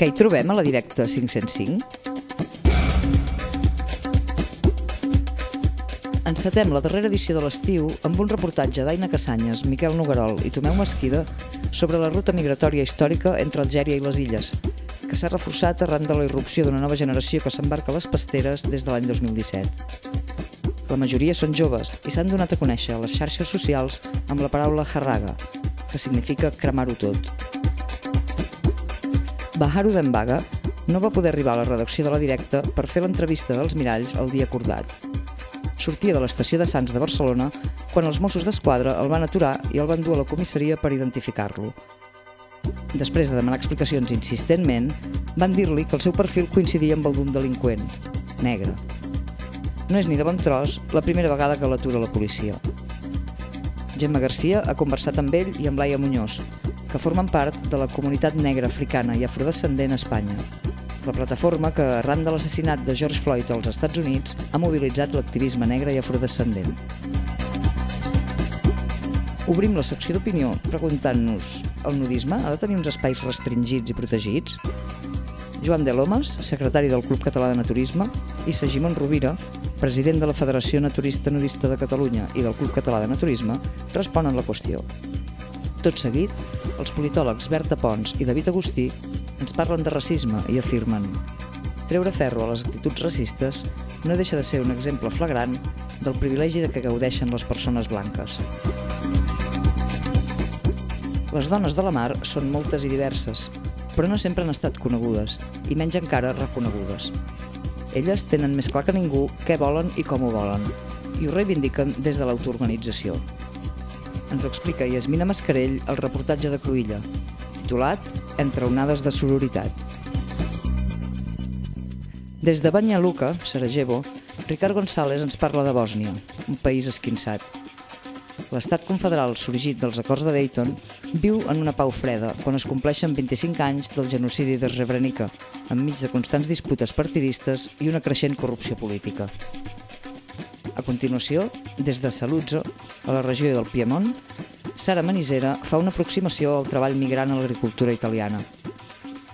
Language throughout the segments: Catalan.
Què hi trobem a la directa 505? Encetem la darrera edició de l'estiu amb un reportatge d'Aina Casanyes, Miquel Nogarol i Tomeu Mesquida sobre la ruta migratòria històrica entre Algèria i les illes, que s'ha reforçat arran de la irrupció d'una nova generació que s'embarca a les pasteres des de l'any 2017. La majoria són joves i s'han donat a conèixer a les xarxes socials amb la paraula harraga, que significa cremar-ho tot. Baharu Dembaga no va poder arribar a la redacció de la directa per fer l'entrevista dels miralls el dia acordat. Sortia de l'estació de Sants de Barcelona quan els Mossos d'Esquadra el van aturar i el van dur a la comissaria per identificar-lo. Després de demanar explicacions insistentment, van dir-li que el seu perfil coincidia amb el d'un delinqüent, negre. No és ni de bon tros la primera vegada que l'atura la policia. Gemma Garcia ha conversat amb ell i amb Laia Muñoz, que formen part de la comunitat negra africana i afrodescendent a Espanya. La plataforma que, arran de l'assassinat de George Floyd als Estats Units, ha mobilitzat l'activisme negre i afrodescendent. Obrim la secció d'opinió preguntant-nos el nudisme ha de tenir uns espais restringits i protegits? Joan de Lomas, secretari del Club Català de Naturisme, i Sagimon Rovira, president de la Federació Naturista Nudista de Catalunya i del Club Català de Naturisme, responen la qüestió. Tot seguit, els politòlegs Berta Pons i David Agustí ens parlen de racisme i afirmen treure ferro a les actituds racistes no deixa de ser un exemple flagrant del privilegi de que gaudeixen les persones blanques. Les dones de la mar són moltes i diverses, però no sempre han estat conegudes, i menys encara reconegudes. Elles tenen més clar que ningú què volen i com ho volen, i ho reivindiquen des de l'autoorganització. Ens ho explica Yasmina Mascarell al reportatge de Cruïlla, titulat Entre onades de sororitat. Des de Banya Luka, Sarajevo, Ricard González ens parla de Bòsnia, un país esquinçat. L'estat confederal sorgit dels acords de Dayton viu en una pau freda quan es compleixen 25 anys del genocidi de Srebrenica, enmig de constants disputes partidistes i una creixent corrupció política. A continuació, des de Saluzzo, a la regió del Piemont, Sara Manisera fa una aproximació al treball migrant a l'agricultura italiana.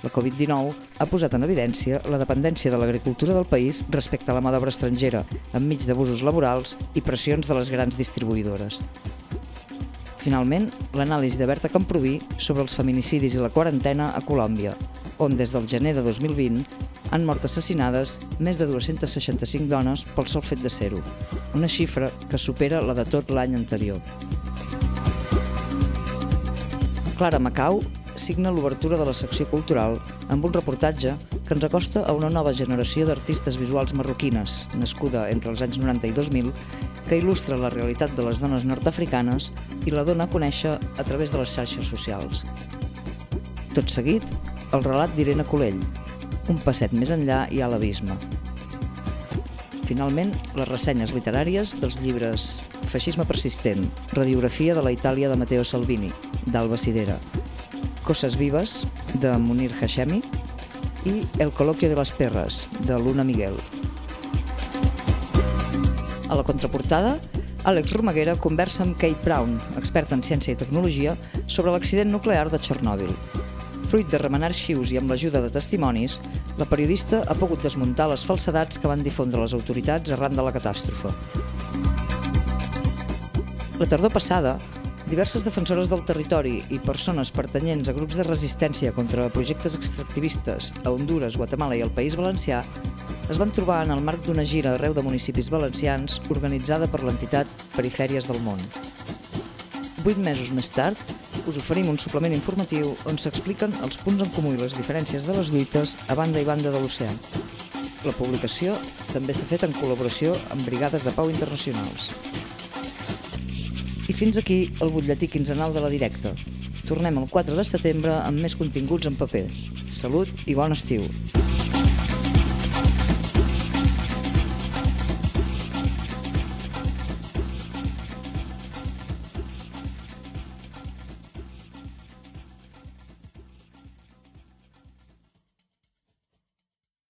La Covid-19 ha posat en evidència la dependència de l'agricultura del país respecte a la mà d'obra estrangera, enmig d'abusos laborals i pressions de les grans distribuïdores. Finalment, l'anàlisi de Berta Camproví sobre els feminicidis i la quarantena a Colòmbia, on des del gener de 2020 han mort assassinades més de 265 dones pel sol fet de ser-ho, una xifra que supera la de tot l'any anterior. Clara Macau signa l'obertura de la secció cultural amb un reportatge que ens acosta a una nova generació d'artistes visuals marroquines, nascuda entre els anys 90 i 2000, que il·lustra la realitat de les dones nord-africanes i la dona a conèixer a través de les xarxes socials. Tot seguit, el relat d'Irene Colell, un passet més enllà hi ha l'abisme. Finalment, les ressenyes literàries dels llibres Feixisme persistent, radiografia de la Itàlia de Matteo Salvini, d'Alba Sidera, Coses vives, de Munir Hashemi, i El col·loquio de les perres, de Luna Miguel. A la contraportada, Àlex Romaguera conversa amb Kate Brown, experta en ciència i tecnologia, sobre l'accident nuclear de Txernòbil. Fruit de remenar arxius i amb l'ajuda de testimonis, la periodista ha pogut desmuntar les falsedats que van difondre les autoritats arran de la catàstrofe. La tardor passada, diverses defensores del territori i persones pertanyents a grups de resistència contra projectes extractivistes a Honduras, Guatemala i el País Valencià es van trobar en el marc d'una gira arreu de municipis valencians organitzada per l'entitat Perifèries del Món. Vuit mesos més tard, us oferim un suplement informatiu on s'expliquen els punts en comú i les diferències de les lluites a banda i banda de l'oceà. La publicació també s'ha fet en col·laboració amb brigades de pau internacionals. I fins aquí el butlletí quinzenal de la directa. Tornem el 4 de setembre amb més continguts en paper. Salut i bon estiu!